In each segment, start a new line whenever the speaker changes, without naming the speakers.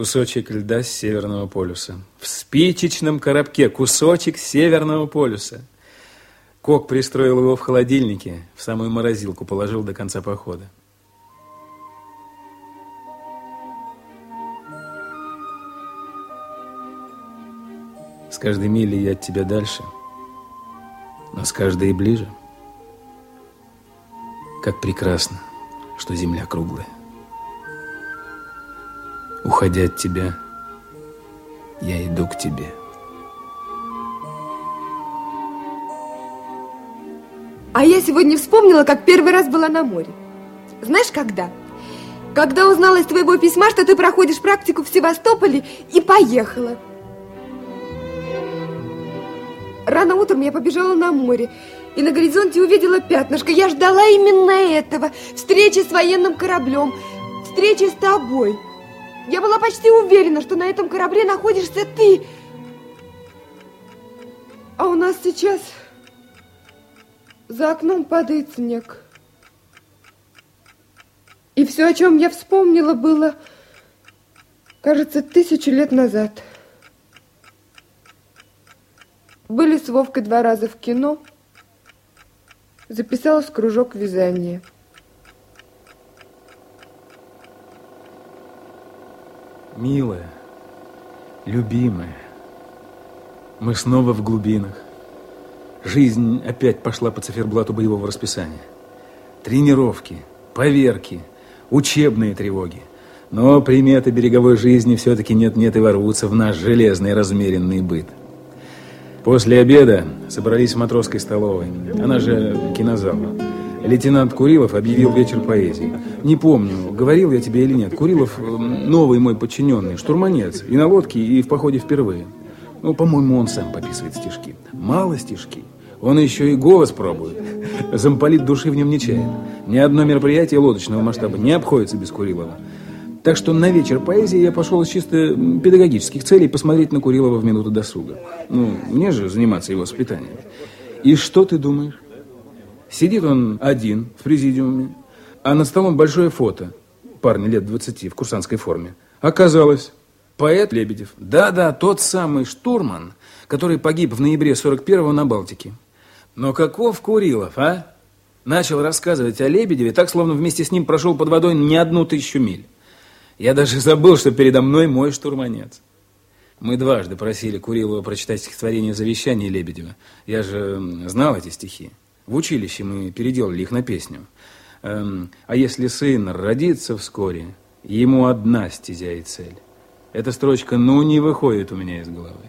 Кусочек льда с Северного полюса. В спичечном коробке кусочек Северного полюса. Кок пристроил его в холодильнике, в самую морозилку положил до конца похода. С каждой милей я от тебя дальше, но с каждой и ближе. Как прекрасно, что земля круглая. Уходя от тебя, я иду к тебе.
А я сегодня вспомнила, как первый раз была на море. Знаешь, когда? Когда узнала из твоего письма, что ты проходишь практику в Севастополе и поехала. Рано утром я побежала на море и на горизонте увидела пятнышко. Я ждала именно этого. Встречи с военным кораблем, встречи с тобой. Я была почти уверена, что на этом корабле находишься ты. А у нас сейчас за окном падает снег. И все, о чем я вспомнила, было, кажется, тысячу лет назад. Были с Вовкой два раза в кино. Записалась в кружок вязания.
Милая, любимая, мы снова в глубинах. Жизнь опять пошла по циферблату боевого расписания. Тренировки, поверки, учебные тревоги. Но приметы береговой жизни все-таки нет-нет и ворвутся в наш железный размеренный быт. После обеда собрались в матросской столовой. Она же кинозал. Лейтенант Курилов объявил вечер поэзии. Не помню, говорил я тебе или нет. Курилов новый мой подчиненный, штурманец. И на лодке, и в походе впервые. Ну, по-моему, он сам пописывает стишки. Мало стишки. Он еще и голос пробует. Замполит души в нем не чает. Ни одно мероприятие лодочного масштаба не обходится без Курилова. Так что на вечер поэзии я пошел из чисто педагогических целей посмотреть на Курилова в минуту досуга. Ну, мне же заниматься его воспитанием. И что ты думаешь? Сидит он один в президиуме, а над столом большое фото. Парня лет 20 в курсантской форме. Оказалось, поэт Лебедев. Да-да, тот самый штурман, который погиб в ноябре 41-го на Балтике. Но каков Курилов, а? Начал рассказывать о Лебедеве, так, словно вместе с ним прошел под водой не одну тысячу миль. Я даже забыл, что передо мной мой штурманец. Мы дважды просили Курилова прочитать стихотворение завещания Лебедева. Я же знал эти стихи. В училище мы переделали их на песню. Эм, а если сын родится вскоре, ему одна стезя и цель. Эта строчка, ну, не выходит у меня из головы.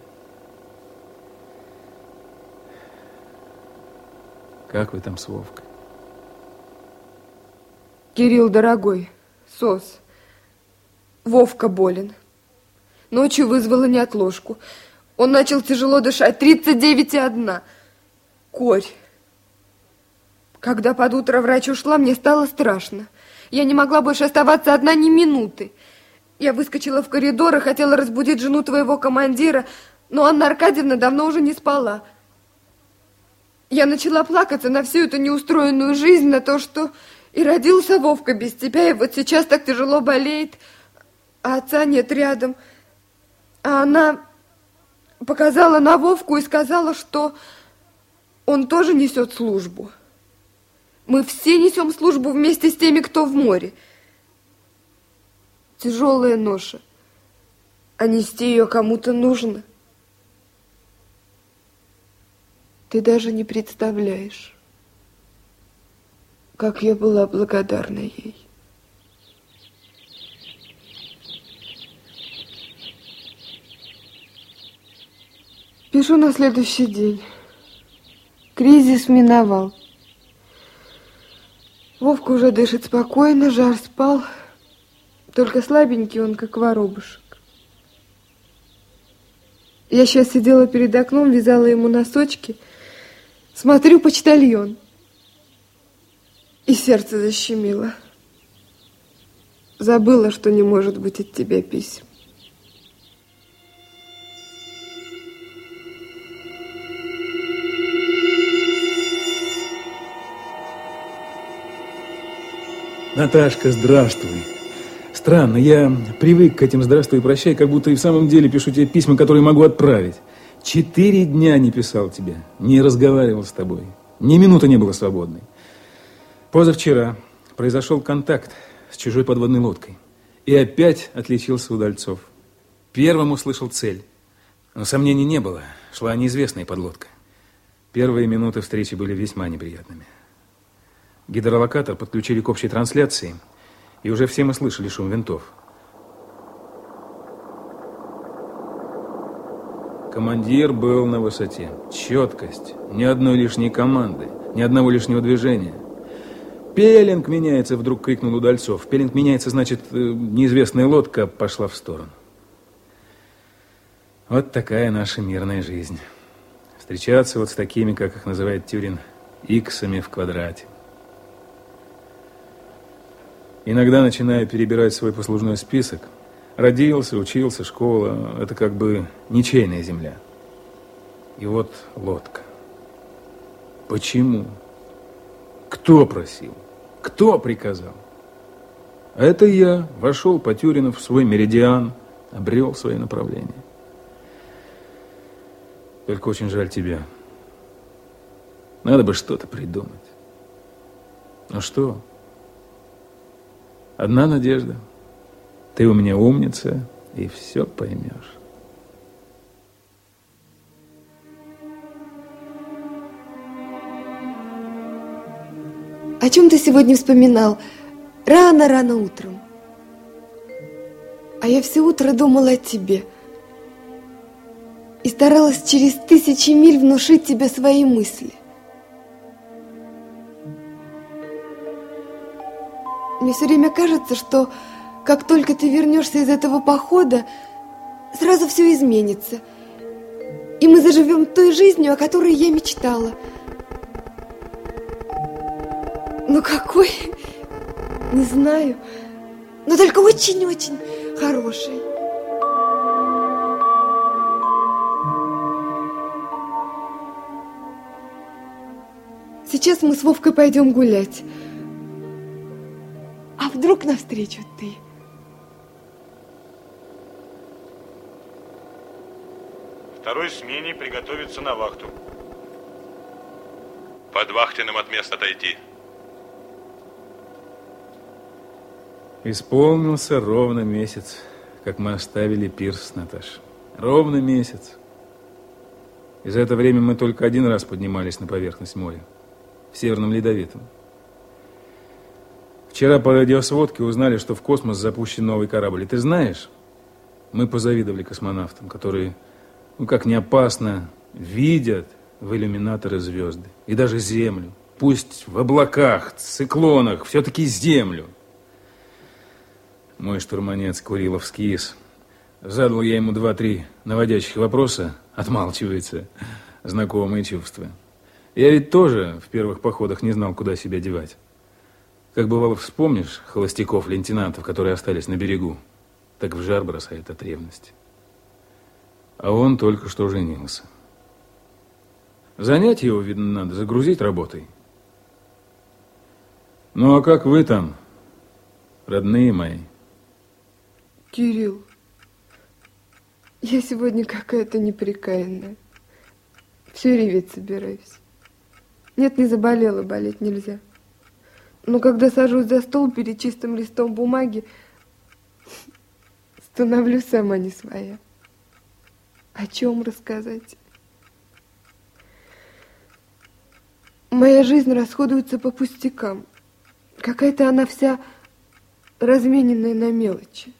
Как вы там с Вовкой?
Кирилл, дорогой, СОС. Вовка болен. Ночью вызвала неотложку. Он начал тяжело дышать. 39,1. Корь. Когда под утро врач ушла, мне стало страшно. Я не могла больше оставаться одна ни минуты. Я выскочила в коридор и хотела разбудить жену твоего командира, но Анна Аркадьевна давно уже не спала. Я начала плакаться на всю эту неустроенную жизнь, на то, что и родился Вовка без тебя, и вот сейчас так тяжело болеет, а отца нет рядом. А она показала на Вовку и сказала, что он тоже несет службу. Мы все несем службу вместе с теми, кто в море. Тяжелая ноша. А нести ее кому-то нужно. Ты даже не представляешь, как я была благодарна ей. Пишу на следующий день. Кризис миновал. Вовка уже дышит спокойно, жар спал. Только слабенький он, как воробушек. Я сейчас сидела перед окном, вязала ему носочки. Смотрю почтальон. И сердце защемило. Забыла, что не может быть от тебя писем.
Наташка, здравствуй. Странно, я привык к этим «здравствуй и прощай», как будто и в самом деле пишу тебе письма, которые могу отправить. Четыре дня не писал тебе, не разговаривал с тобой. Ни минуты не было свободной. Позавчера произошел контакт с чужой подводной лодкой. И опять отличился Удальцов. Первым услышал цель. Но сомнений не было. Шла неизвестная подлодка. Первые минуты встречи были весьма неприятными. Гидролокатор подключили к общей трансляции – и уже все мы слышали шум винтов. Командир был на высоте. Четкость. Ни одной лишней команды. Ни одного лишнего движения. «Пелинг меняется!» Вдруг крикнул Удальцов. «Пелинг меняется, значит, э, неизвестная лодка пошла в сторону». Вот такая наша мирная жизнь. Встречаться вот с такими, как их называет Тюрин, иксами в квадрате. Иногда начинаю перебирать свой послужной список. Родился, учился, школа. Это как бы ничейная земля. И вот лодка. Почему? Кто просил? Кто приказал? А это я вошел по Тюрину в свой меридиан, обрел свое направление. Только очень жаль тебя. Надо бы что-то придумать. Ну что? Одна надежда. Ты у меня умница, и все поймешь.
О чем ты сегодня вспоминал? Рано-рано утром. А я все утро думала о тебе. И старалась через тысячи миль внушить тебе свои мысли. Мне все время кажется, что как только ты вернешься из этого похода, сразу все изменится. И мы заживем той жизнью, о которой я мечтала. Ну какой? Не знаю. Но только очень-очень хороший. Сейчас мы с Вовкой пойдем гулять. Вдруг навстречу ты?
Второй смене приготовиться на вахту. Под вахтенным от места отойти.
Исполнился ровно месяц, как мы оставили пирс, Наташ. Ровно месяц. И за это время мы только один раз поднимались на поверхность моря. В Северном Ледовитом. Вчера по радиосводке узнали, что в космос запущен новый корабль. И ты знаешь, мы позавидовали космонавтам, которые, ну как не опасно, видят в иллюминаторы звезды. И даже Землю. Пусть в облаках, циклонах, все-таки Землю. Мой штурманец Курилов скис. Задал я ему два-три наводящих вопроса, отмалчивается. Знакомые чувства. Я ведь тоже в первых походах не знал, куда себя девать. Как бывало, вспомнишь холостяков, лейтенантов, которые остались на берегу, так в жар бросает от ревности. А он только что женился. Занять его, видно, надо, загрузить работой. Ну, а как вы там, родные мои?
Кирилл, я сегодня какая-то неприкаянная. Все реветь собираюсь. Нет, не заболела, болеть нельзя. Но когда сажусь за стол перед чистым листом бумаги, становлюсь сама не своя. О чем рассказать? Моя жизнь расходуется по пустякам. Какая-то она вся размененная на мелочи.